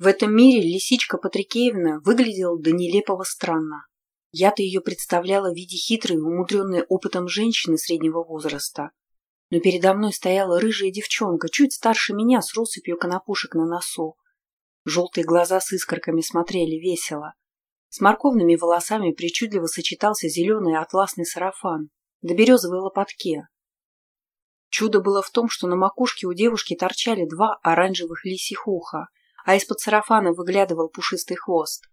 В этом мире лисичка Патрикеевна выглядела до нелепого странно. Я-то ее представляла в виде хитрой, умудренной опытом женщины среднего возраста. Но передо мной стояла рыжая девчонка, чуть старше меня, с россыпью конопушек на носу. Желтые глаза с искорками смотрели весело. С морковными волосами причудливо сочетался зеленый атласный сарафан, да березовые лопатки. Чудо было в том, что на макушке у девушки торчали два оранжевых лисьих уха, а из-под сарафана выглядывал пушистый хвост.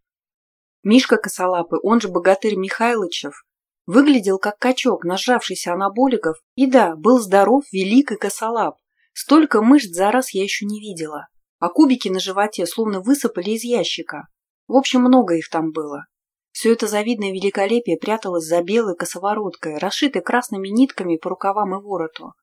Мишка Косолапый, он же богатырь Михайлычев, выглядел как качок, нажравшийся анаболиков, и да, был здоров, велик и косолап. Столько мышц за раз я еще не видела, а кубики на животе словно высыпали из ящика. В общем, много их там было. Все это завидное великолепие пряталось за белой косовороткой, расшитой красными нитками по рукавам и вороту.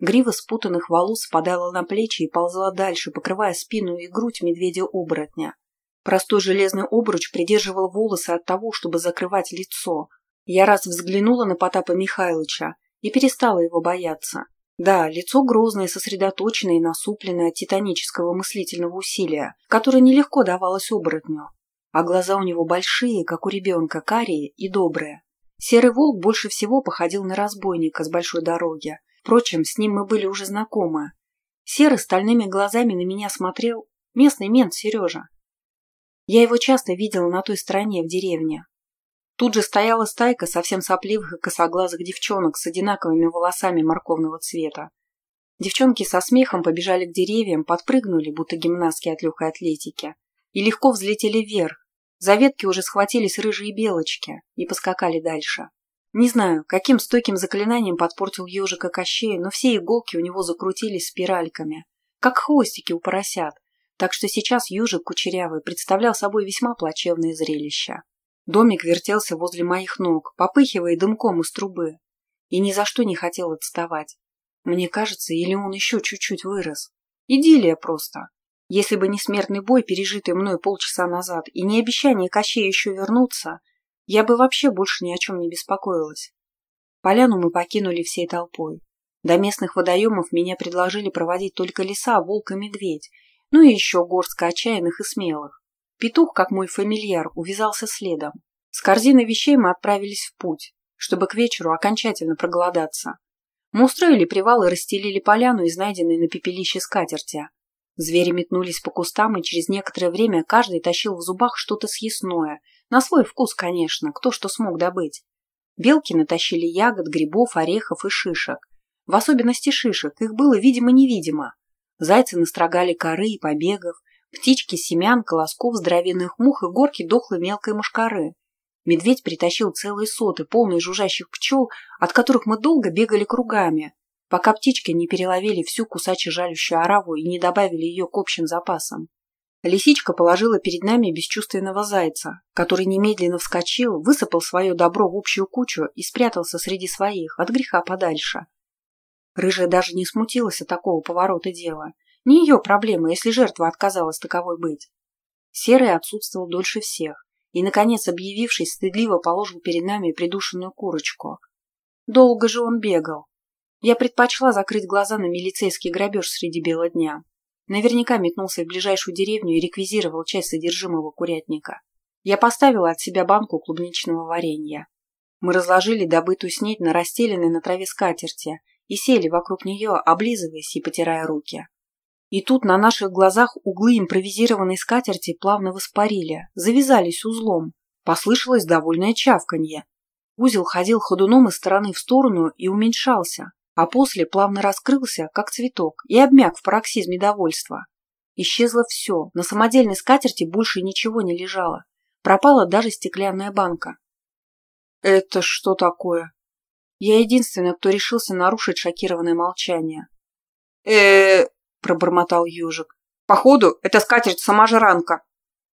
Грива спутанных волос спадала на плечи и ползла дальше, покрывая спину и грудь медведя-оборотня. Простой железный обруч придерживал волосы от того, чтобы закрывать лицо. Я раз взглянула на Потапа Михайловича и перестала его бояться. Да, лицо грозное, сосредоточенное и насупленное от титанического мыслительного усилия, которое нелегко давалось оборотню. А глаза у него большие, как у ребенка, карие и добрые. Серый волк больше всего походил на разбойника с большой дороги, Впрочем, с ним мы были уже знакомы. Серый стальными глазами на меня смотрел местный мент Сережа. Я его часто видела на той стороне, в деревне. Тут же стояла стайка совсем сопливых и косоглазых девчонок с одинаковыми волосами морковного цвета. Девчонки со смехом побежали к деревьям, подпрыгнули, будто гимнастки от легкой атлетики, и легко взлетели вверх. За ветки уже схватились рыжие белочки и поскакали дальше. Не знаю, каким стойким заклинанием подпортил ежика Кощея, но все иголки у него закрутились спиральками, как хвостики у поросят, так что сейчас ежик кучерявый представлял собой весьма плачевное зрелище. Домик вертелся возле моих ног, попыхивая дымком из трубы, и ни за что не хотел отставать. Мне кажется, или он еще чуть-чуть вырос. Идиллия просто. Если бы не смертный бой, пережитый мной полчаса назад, и не обещание Кощея еще вернуться, я бы вообще больше ни о чем не беспокоилась. Поляну мы покинули всей толпой. До местных водоемов меня предложили проводить только лиса, волк и медведь, ну и еще горстка отчаянных и смелых. Петух, как мой фамильяр, увязался следом. С корзиной вещей мы отправились в путь, чтобы к вечеру окончательно проголодаться. Мы устроили привал и расстелили поляну из найденной на пепелище скатерти. Звери метнулись по кустам, и через некоторое время каждый тащил в зубах что-то съестное – на свой вкус, конечно, кто что смог добыть. Белки натащили ягод, грибов, орехов и шишек. В особенности шишек, их было видимо-невидимо. Зайцы настрогали коры и побегов, птички, семян, колосков, здоровенных мух и горки дохлой мелкой мушкары. Медведь притащил целые соты, полные жужжащих пчел, от которых мы долго бегали кругами, пока птички не переловили всю кусаче жалющую ораву и не добавили ее к общим запасам. Лисичка положила перед нами бесчувственного зайца, который немедленно вскочил, высыпал свое добро в общую кучу и спрятался среди своих, от греха подальше. Рыжая даже не смутилась от такого поворота дела. Не ее проблема, если жертва отказалась таковой быть. Серый отсутствовал дольше всех и, наконец, объявившись, стыдливо положил перед нами придушенную курочку. Долго же он бегал. Я предпочла закрыть глаза на милицейский грабеж среди бела дня. Наверняка метнулся в ближайшую деревню и реквизировал часть содержимого курятника. Я поставила от себя банку клубничного варенья. Мы разложили добытую снедь на расстеленной на траве скатерти и сели вокруг нее, облизываясь и потирая руки. И тут на наших глазах углы импровизированной скатерти плавно воспарили, завязались узлом. Послышалось довольное чавканье. Узел ходил ходуном из стороны в сторону и уменьшался, а после плавно раскрылся, как цветок, и обмяк в пароксизме довольства. Исчезло все, на самодельной скатерти больше ничего не лежало. Пропала даже стеклянная банка. «Это что такое?» Я единственный, кто решился нарушить шокированное молчание. э пробормотал ежик. «Походу, это скатерть-саможранка».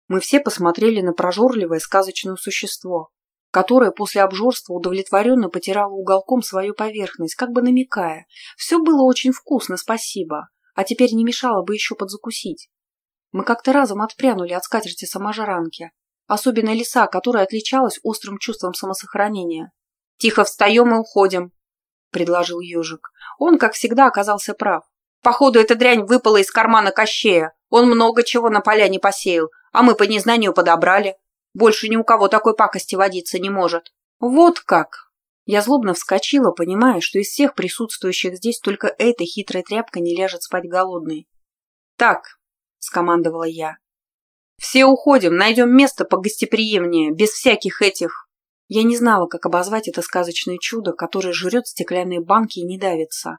Мы все посмотрели на прожорливое сказочное существо которая после обжорства удовлетворенно потирала уголком свою поверхность, как бы намекая. Все было очень вкусно, спасибо, а теперь не мешало бы еще подзакусить. Мы как-то разом отпрянули от скатерти саможаранки, особенно лиса, которая отличалась острым чувством самосохранения. «Тихо встаем и уходим», — предложил ежик. Он, как всегда, оказался прав. «Походу, эта дрянь выпала из кармана Кощея. Он много чего на поля не посеял, а мы по незнанию подобрали. Больше ни у кого такой пакости водиться не может. Вот как!» Я злобно вскочила, понимая, что из всех присутствующих здесь только эта хитрая тряпка не ляжет спать голодной. «Так», — скомандовала я, — «все уходим, найдем место погостеприимнее, без всяких этих...» Я не знала, как обозвать это сказочное чудо, которое жрет стеклянные банки и не давится.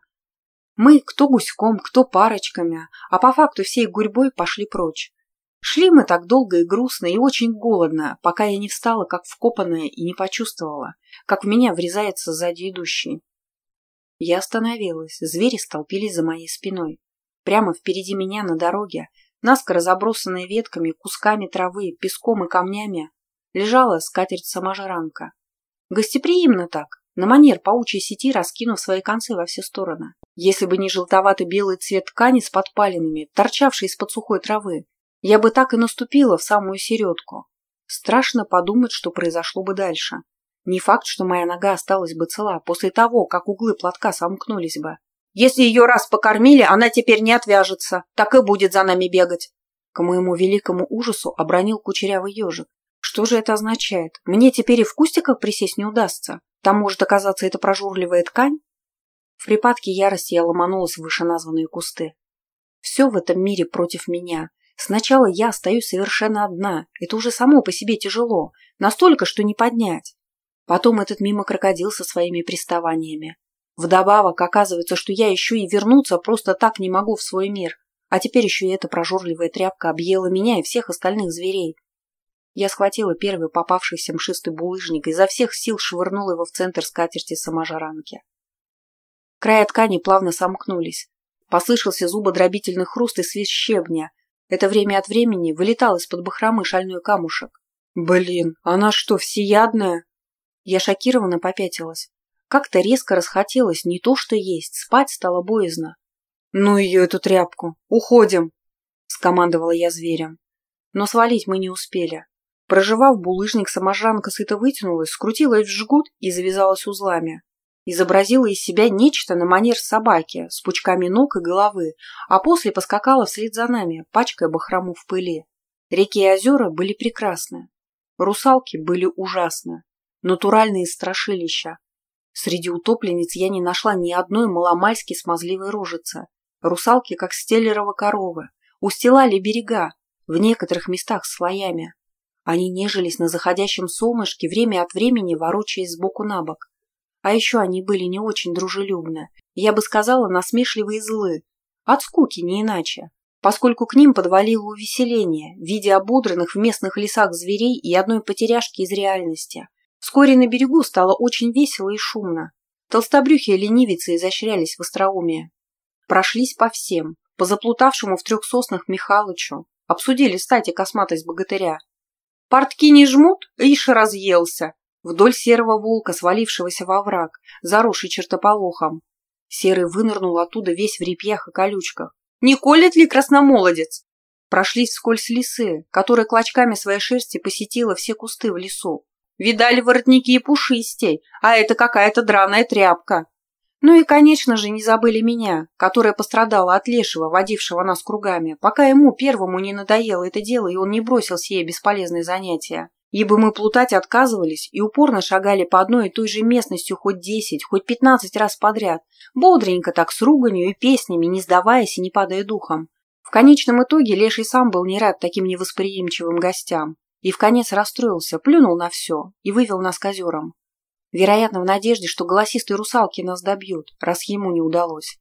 Мы кто гуськом, кто парочками, а по факту всей гурьбой пошли прочь. Шли мы так долго и грустно, и очень голодно, пока я не встала, как вкопанная, и не почувствовала, как в меня врезается сзади идущий. Я остановилась, звери столпились за моей спиной. Прямо впереди меня на дороге, наскоро забросанная ветками, кусками травы, песком и камнями, лежала скатерть-саможранка. Гостеприимно так, на манер паучьей сети раскинув свои концы во все стороны. Если бы не желтоватый белый цвет ткани с подпалинами, торчавший из-под сухой травы, я бы так и наступила в самую середку. Страшно подумать, что произошло бы дальше. Не факт, что моя нога осталась бы цела после того, как углы платка сомкнулись бы. Если ее раз покормили, она теперь не отвяжется, так и будет за нами бегать. К моему великому ужасу обронил кучерявый ежик. Что же это означает? Мне теперь и в кустиках присесть не удастся. Там может оказаться эта прожорливая ткань? В припадке ярости я ломанулась в вышеназванные кусты. Все в этом мире против меня. Сначала я остаюсь совершенно одна. Это уже само по себе тяжело. Настолько, что не поднять. Потом этот мимо крокодил со своими приставаниями. Вдобавок, оказывается, что я еще и вернуться просто так не могу в свой мир. А теперь еще и эта прожорливая тряпка объела меня и всех остальных зверей. Я схватила первый попавшийся мшистый булыжник и изо всех сил швырнула его в центр скатерти саможаранки. Края ткани плавно сомкнулись. Послышался зубодробительный хруст и свист щебня, это время от времени вылетал из-под бахромы шальной камушек. «Блин, она что, всеядная?» Я шокированно попятилась. Как-то резко расхотелось не то что есть, спать стало боязно. «Ну ее, эту тряпку! Уходим!» — скомандовала я зверем. Но свалить мы не успели. Проживав булыжник, саможранка сыто вытянулась, скрутилась в жгут и завязалась узлами изобразила из себя нечто на манер собаки с пучками ног и головы, а после поскакала вслед за нами, пачкая бахрому в пыли. Реки и озера были прекрасны. Русалки были ужасны. Натуральные страшилища. Среди утопленниц я не нашла ни одной маломальски смазливой рожицы. Русалки, как стеллерова коровы, устилали берега, в некоторых местах слоями. Они нежились на заходящем солнышке, время от времени ворочаясь сбоку на бок. А еще они были не очень дружелюбны, я бы сказала, насмешливые и злы. От скуки, не иначе. Поскольку к ним подвалило увеселение в виде ободранных в местных лесах зверей и одной потеряшки из реальности. Вскоре на берегу стало очень весело и шумно. Толстобрюхие ленивицы изощрялись в остроумии. Прошлись по всем, по заплутавшему в трех соснах Михалычу, обсудили стати косматость богатыря. Портки не жмут, ишь разъелся, вдоль серого волка, свалившегося во враг, заросший чертополохом. Серый вынырнул оттуда весь в репьях и колючках. «Не колет ли красномолодец?» Прошлись вскользь лисы, которая клочками своей шерсти посетила все кусты в лесу. Видали воротники и пушистей, а это какая-то драная тряпка. Ну и, конечно же, не забыли меня, которая пострадала от лешего, водившего нас кругами, пока ему первому не надоело это дело, и он не бросил сие бесполезное занятие ибо мы плутать отказывались и упорно шагали по одной и той же местностью хоть десять, хоть пятнадцать раз подряд, бодренько так с руганью и песнями, не сдаваясь и не падая духом. В конечном итоге Леший сам был не рад таким невосприимчивым гостям и в конец расстроился, плюнул на все и вывел нас к озерам. Вероятно, в надежде, что голосистые русалки нас добьют, раз ему не удалось.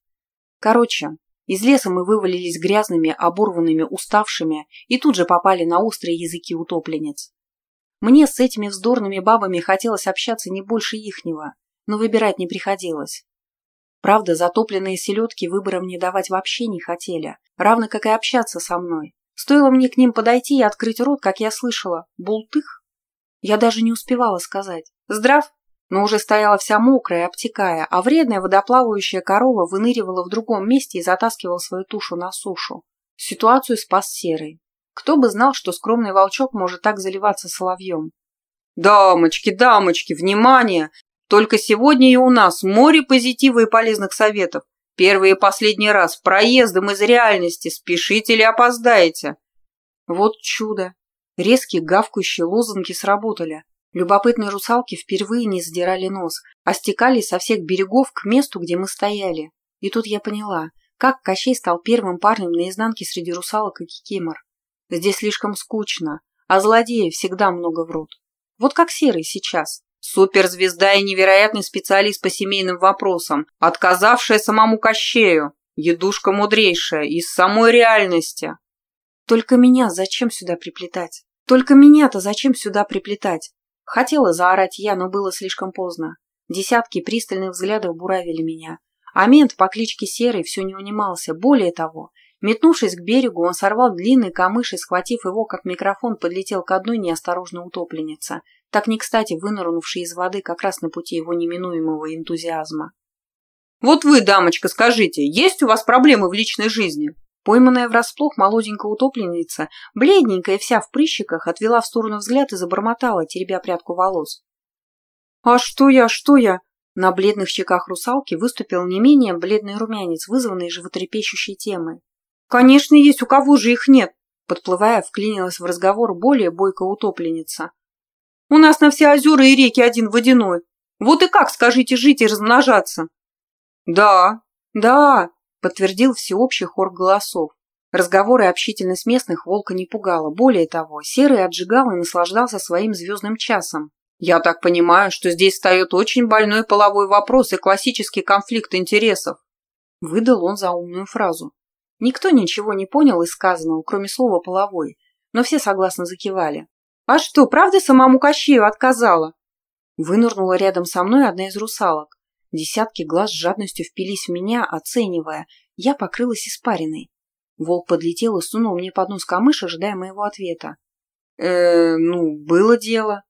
Короче, из леса мы вывалились грязными, оборванными, уставшими и тут же попали на острые языки утопленниц. Мне с этими вздорными бабами хотелось общаться не больше ихнего, но выбирать не приходилось. Правда, затопленные селедки выбором не давать вообще не хотели, равно как и общаться со мной. Стоило мне к ним подойти и открыть рот, как я слышала «бултых». Я даже не успевала сказать «здрав», но уже стояла вся мокрая, обтекая, а вредная водоплавающая корова выныривала в другом месте и затаскивала свою тушу на сушу. Ситуацию спас Серый. Кто бы знал, что скромный волчок может так заливаться соловьем. «Дамочки, дамочки, внимание! Только сегодня и у нас море позитива и полезных советов. первый и последний раз, проездом из реальности, спешите или опоздаете. Вот чудо. Резкие гавкающие лозунги сработали. Любопытные русалки впервые не задирали нос, а стекались со всех берегов к месту, где мы стояли. И тут я поняла, как Кощей стал первым парнем наизнанке среди русалок и кикимор. Здесь слишком скучно, а злодеи всегда много врут. Вот как Серый сейчас. Суперзвезда и невероятный специалист по семейным вопросам, отказавшая самому Кощею, едушка мудрейшая, из самой реальности. Только меня зачем сюда приплетать? Только меня-то зачем сюда приплетать? Хотела заорать я, но было слишком поздно. Десятки пристальных взглядов буравили меня. А мент по кличке Серый все не унимался. Более того, метнувшись к берегу, он сорвал длинный камыш и, схватив его, как микрофон, подлетел к одной неосторожной утопленнице, так не кстати вынырнувшей из воды как раз на пути его неминуемого энтузиазма. «Вот вы, дамочка, скажите, есть у вас проблемы в личной жизни?» Пойманная врасплох молоденькая утопленница, бледненькая вся в прыщиках, отвела в сторону взгляд и забормотала, теребя прядку волос. «А что я, что я?» На бледных щеках русалки выступил не менее бледный румянец, вызванный животрепещущей темой. «Конечно есть, у кого же их нет?» Подплывая, вклинилась в разговор более бойкая утопленница. «У нас на все озера и реки один водяной. Вот и как, скажите, жить и размножаться?» «Да, да», подтвердил всеобщий хор голосов. Разговоры и общительность местных волка не пугала. Более того, Серый отжигал и наслаждался своим звездным часом. «Я так понимаю, что здесь встает очень больной половой вопрос и классический конфликт интересов», выдал он заумную фразу. Никто ничего не понял из сказанного, кроме слова «половой», но все согласно закивали. «А что, правда самому Кощею отказала?» Вынырнула рядом со мной одна из русалок. Десятки глаз с жадностью впились в меня, оценивая. Я покрылась испариной. Волк подлетел и сунул мне под нос камыш, ожидая моего ответа. э ну, было дело.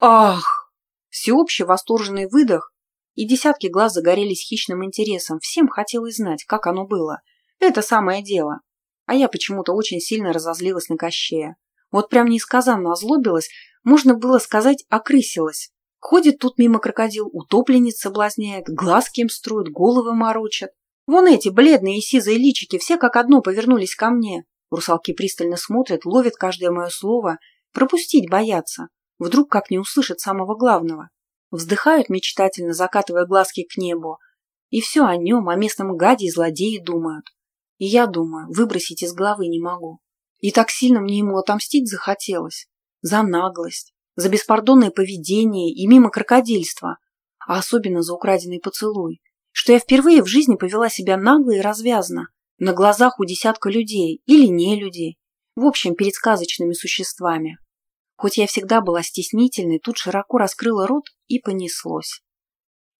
Ах! Всеобщий восторженный выдох, и десятки глаз загорелись хищным интересом. Всем хотелось знать, как оно было. Это самое дело. А я почему-то очень сильно разозлилась на Кощея. Вот прям несказанно озлобилась, можно было сказать, окрысилась. Ходит тут мимо крокодил, утопленниц соблазняет, глазки им строит, головы морочат. Вон эти бледные и сизые личики все как одно повернулись ко мне. Русалки пристально смотрят, ловят каждое мое слово. Пропустить боятся. Вдруг как не услышат самого главного. Вздыхают мечтательно, закатывая глазки к небу. И все о нем, о местном гаде и злодее думают. И я думаю, выбросить из головы не могу. И так сильно мне ему отомстить захотелось. За наглость, за беспардонное поведение и мимо крокодильства, а особенно за украденный поцелуй, что я впервые в жизни повела себя нагло и развязно, на глазах у десятка людей или не людей, в общем, перед сказочными существами. Хоть я всегда была стеснительной, тут широко раскрыла рот и понеслось.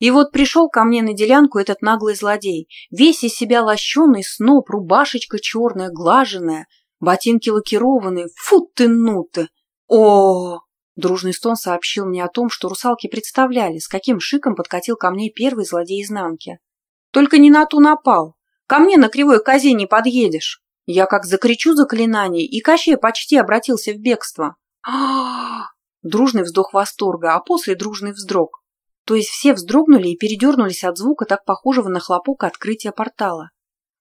И вот пришел ко мне на делянку этот наглый злодей, весь из себя лощеный сноп, рубашечка черная, глаженная, ботинки лакированные, фу ты ну ты! О, Дружный стон сообщил мне о том, что русалки представляли, с каким шиком подкатил ко мне первый злодей изнанки. «Только не на ту напал. Ко мне на кривой козе не подъедешь». Я как закричу заклинание, и Кощей почти обратился в бегство. а Дружный вздох восторга, а после дружный вздрог. То есть все вздрогнули и передернулись от звука, так похожего на хлопок открытия портала.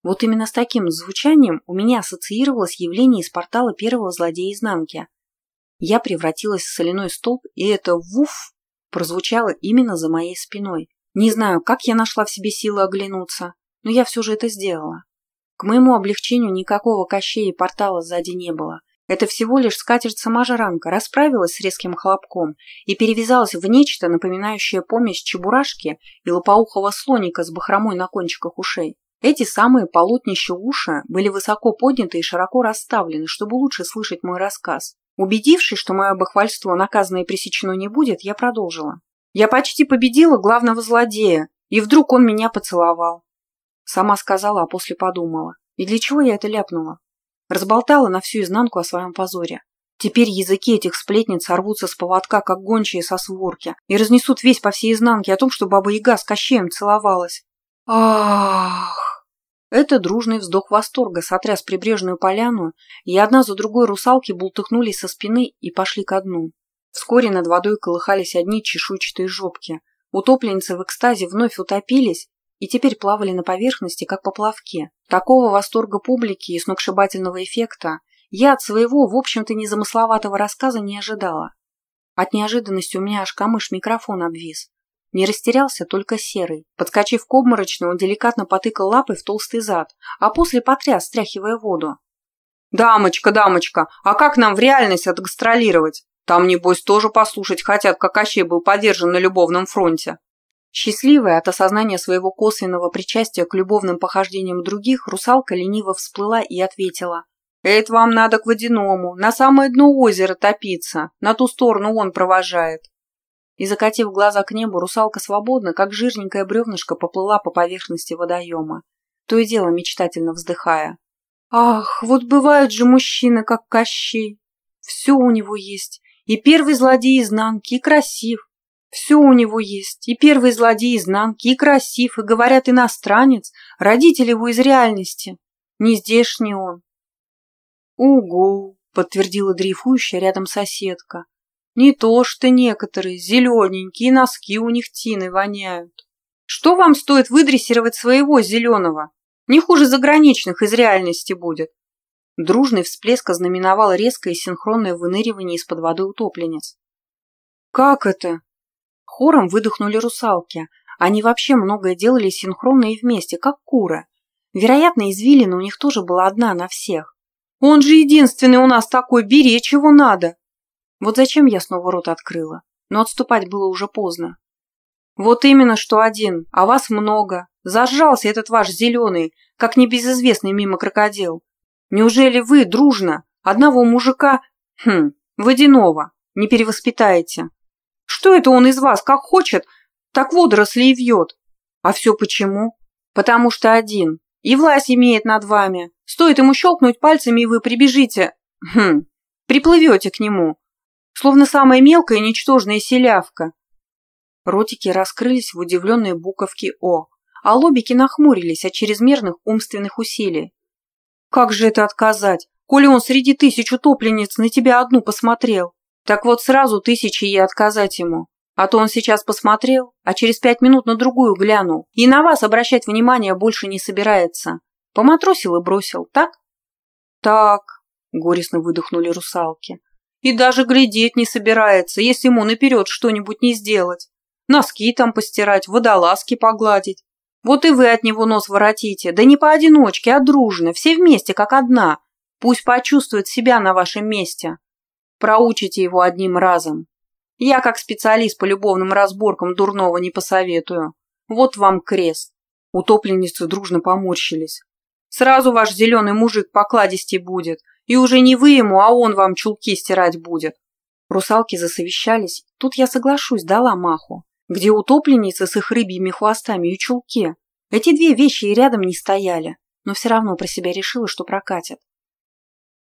Вот именно с таким звучанием у меня ассоциировалось явление из портала первого злодея изнанки – я превратилась в соляной столб, и это «вуф» прозвучало именно за моей спиной. Не знаю, как я нашла в себе силы оглянуться, но я все же это сделала. К моему облегчению никакого кощей и портала сзади не было. Это всего лишь скатерть-саможранка расправилась с резким хлопком и перевязалась в нечто, напоминающее помесь чебурашки и лопоухого слоника с бахромой на кончиках ушей. Эти самые полотнища уши были высоко подняты и широко расставлены, чтобы лучше слышать мой рассказ. Убедившись, что мое бахвальство наказано и пресечено не будет, я продолжила. Я почти победила главного злодея, и вдруг он меня поцеловал. Сама сказала, а после подумала. И для чего я это ляпнула? Разболтала на всю изнанку о своем позоре. Теперь языки этих сплетниц сорвутся с поводка, как гончие со сворки, и разнесут весь по всей изнанке о том, что баба Яга с Кощеем целовалась. Ах! Это дружный вздох восторга сотряс прибрежную поляну, и одна за другой русалки бултыхнулись со спины и пошли ко дну. Вскоре над водой колыхались одни чешуйчатые жопки. Утопленницы в экстазе вновь утопились, и теперь плавали на поверхности, как поплавки. Такого восторга публики и сногсшибательного эффекта я от своего, в общем-то, незамысловатого рассказа не ожидала. От неожиданности у меня аж камыш микрофон обвис. Не растерялся только серый. Подскочив к обморочной, он деликатно потыкал лапой в толстый зад, а после потряс, стряхивая воду. «Дамочка, дамочка, а как нам в реальность отгастролировать? Там, небось, тоже послушать хотят, как Кощей был поддержан на любовном фронте». Счастливая от осознания своего косвенного причастия к любовным похождениям других, русалка лениво всплыла и ответила. «Это вам надо к водяному, на самое дно озера топиться, на ту сторону он провожает». И, закатив глаза к небу, русалка свободно, как жирненькая бревнышко, поплыла по поверхности водоема, то и дело мечтательно вздыхая. «Ах, вот бывают же мужчины, как Кощей! Все у него есть, и первый злодей изнанки, и красив, все у него есть, и первый злодей изнанки, и красив, и, говорят, иностранец, родитель его из реальности. Не здешний он. «Угу», — подтвердила дрейфующая рядом соседка. «Не то что некоторые, зелененькие, носки у них тины воняют. Что вам стоит выдрессировать своего зеленого? Не хуже заграничных из реальности будет». Дружный всплеск ознаменовал резкое синхронное выныривание из-под воды утопленец. «Как это?» Хором выдохнули русалки. Они вообще многое делали синхронно и вместе, как куры. Вероятно, извилина у них тоже была одна на всех. Он же единственный у нас такой, бери, чего надо. Вот зачем я снова рот открыла? Но отступать было уже поздно. Вот именно, что один, а вас много. Зажрался этот ваш зеленый, как небезызвестный мимо крокодил. Неужели вы, дружно, одного мужика, хм, водяного, не перевоспитаете? Что это он из вас, как хочет, так водоросли и вьет? А все почему? Потому что один, и власть имеет над вами. Стоит ему щелкнуть пальцами, и вы прибежите, хм, приплывете к нему, словно самая мелкая ничтожная селявка. Ротики раскрылись в удивленные буковки «О», а лобики нахмурились от чрезмерных умственных усилий. Как же это отказать, коли он среди тысяч утопленниц на тебя одну посмотрел? Так вот сразу тысячи и отказать ему. А то он сейчас посмотрел, а через пять минут на другую глянул. И на вас обращать внимание больше не собирается. Поматросил и бросил, так? Так, горестно выдохнули русалки. И даже глядеть не собирается, если ему наперед что-нибудь не сделать. Носки там постирать, водолазки погладить. Вот и вы от него нос воротите, да не поодиночке, а дружно, все вместе, как одна. Пусть почувствует себя на вашем месте. Проучите его одним разом. Я, как специалист по любовным разборкам, дурного не посоветую. Вот вам крест. Утопленницы дружно поморщились. Сразу ваш зеленый мужик покладистей будет, и уже не вы ему, а он вам чулки стирать будет. Русалки засовещались. Тут я соглашусь, дала маху. Где утопленницы с их рыбьими хвостами и чулки? Эти две вещи и рядом не стояли, но все равно про себя решила, что прокатят.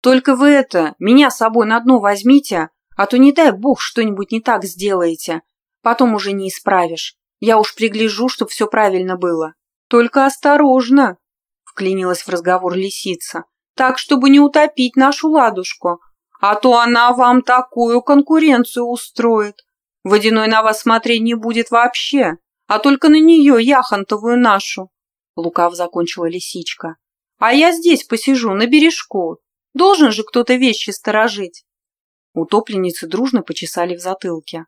Только вы это, меня с собой на дно возьмите, а то не дай бог что-нибудь не так сделаете. Потом уже не исправишь. Я уж пригляжу, чтоб все правильно было. Только осторожно, вклинилась в разговор лисица, так, чтобы не утопить нашу ладушку. А то она вам такую конкуренцию устроит. Водяной на вас смотреть не будет вообще, а только на нее, яхонтовую нашу. Лукав закончила лисичка. А я здесь посижу, на бережку. Должен же кто-то вещи сторожить. Утопленницы дружно почесали в затылке.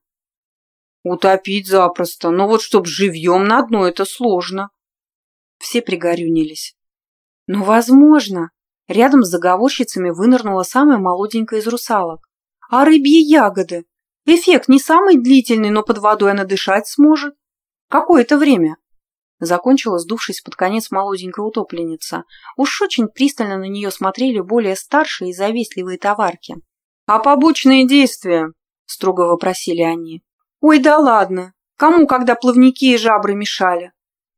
«Утопить запросто, но вот чтоб живьем на дно, это сложно». Все пригорюнились. «Но возможно!» Рядом с заговорщицами вынырнула самая молоденькая из русалок. «А рыбьи ягоды? Эффект не самый длительный, но под водой она дышать сможет. Какое-то время». Закончила, сдувшись под конец молоденькая утопленница. Уж очень пристально на нее смотрели более старшие и завистливые товарки. «А побочные действия?» – строго вопросили они. «Ой, да ладно! Кому, когда плавники и жабры мешали?»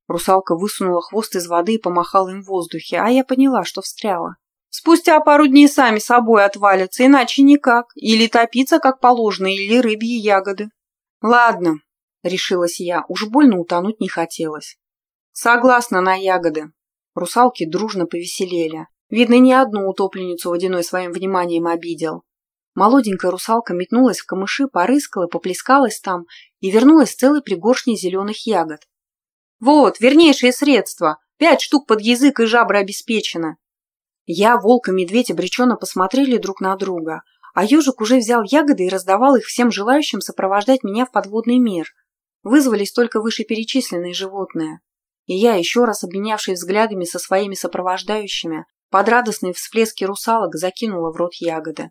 Русалка высунула хвост из воды и помахала им в воздухе, а я поняла, что встряла. «Спустя пару дней сами собой отвалятся, иначе никак. Или топиться, как положено, или рыбьи ягоды». «Ладно», — решилась я, уж больно утонуть не хотелось. «Согласна на ягоды». Русалки дружно повеселели. Видно, ни одну утопленницу водяной своим вниманием обидел. Молоденькая русалка метнулась в камыши, порыскала, поплескалась там и вернулась с целой пригоршней зеленых ягод. Вот, вернейшее средство. Пять штук под язык и жабры обеспечены. Я, волк и медведь обреченно посмотрели друг на друга, а ежик уже взял ягоды и раздавал их всем желающим сопровождать меня в подводный мир. Вызвались только вышеперечисленные животные. И я, еще раз обменявшись взглядами со своими сопровождающими, под радостные всплески русалок закинула в рот ягоды.